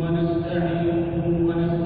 ونستعينه ونستغفره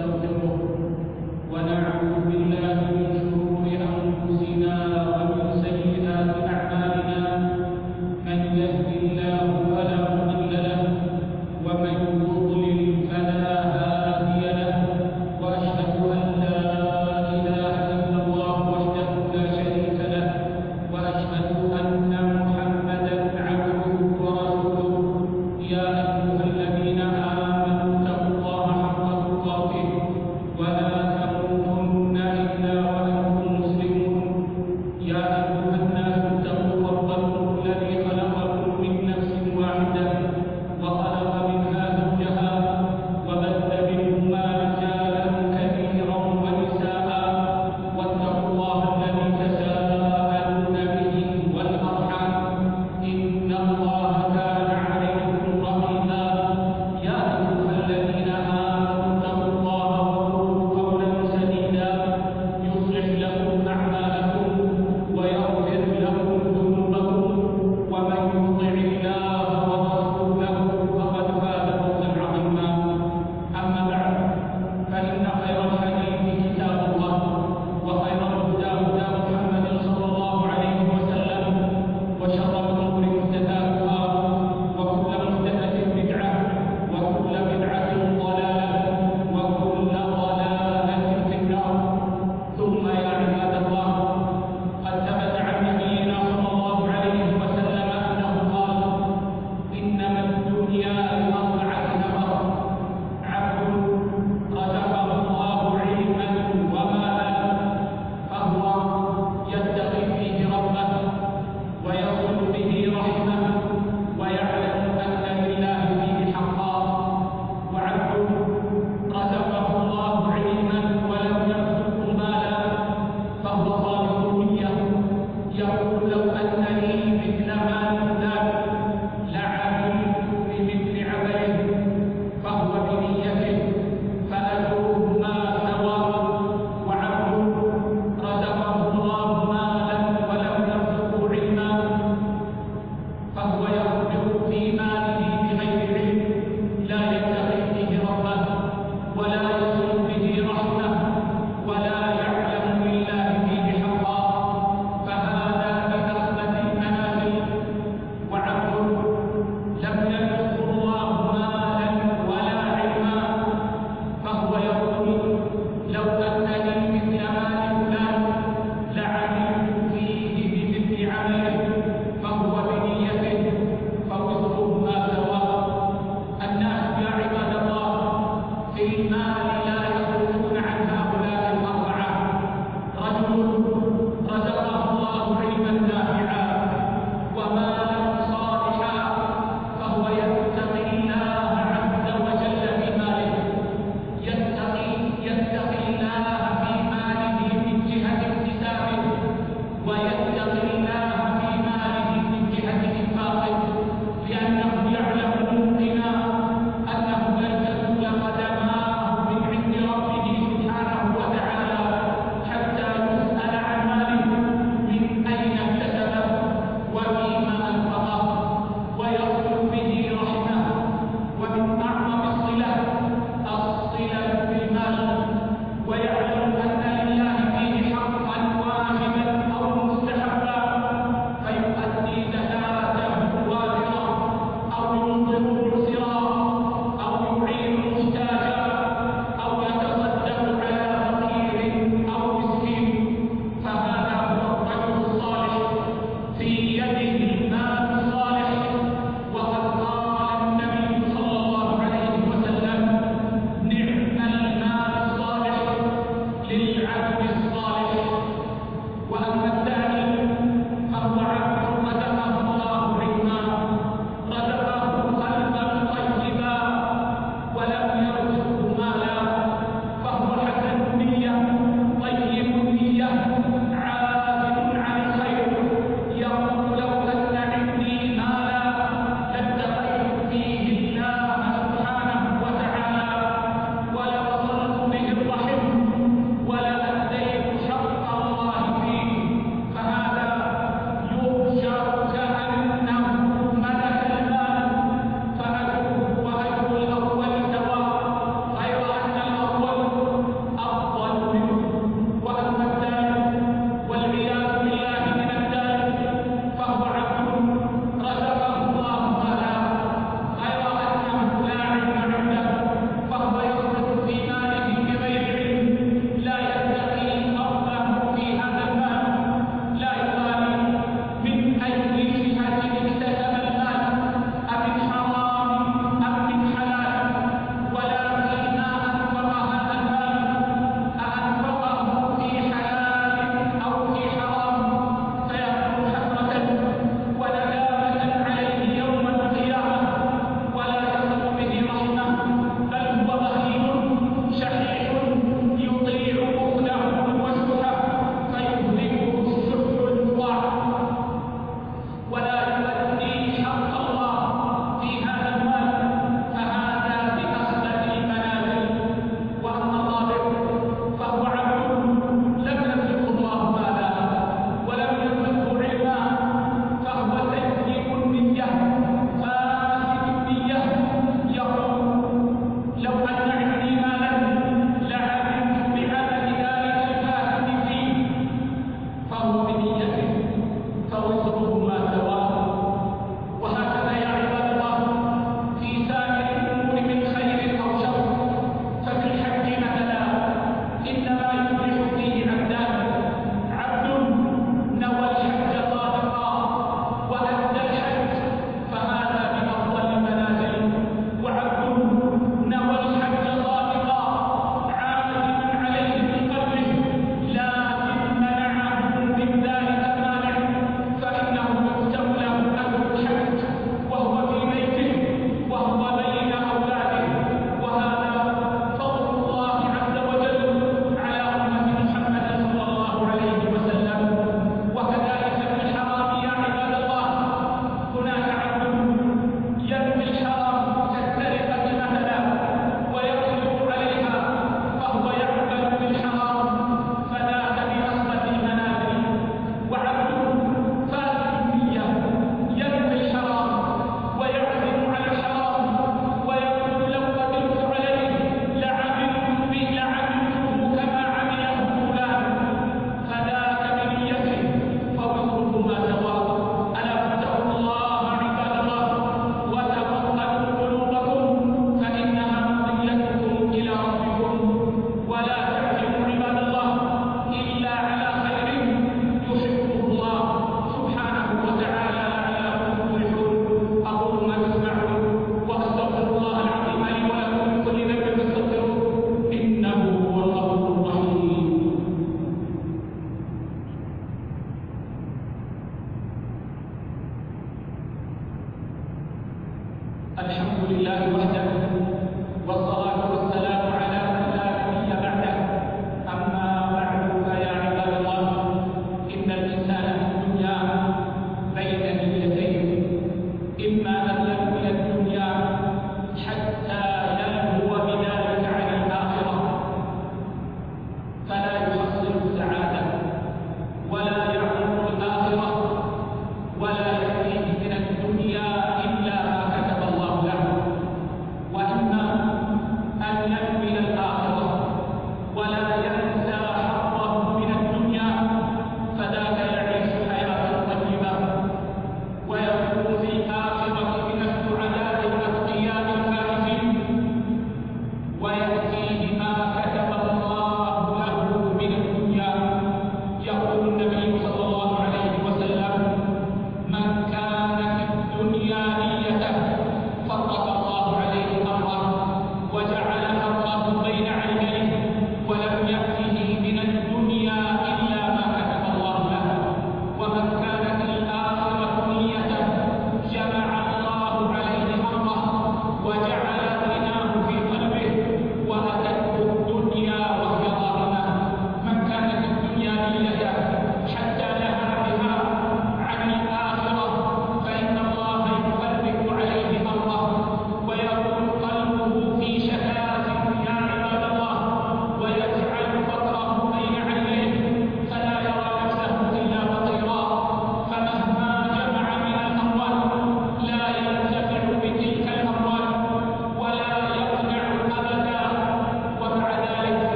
ولا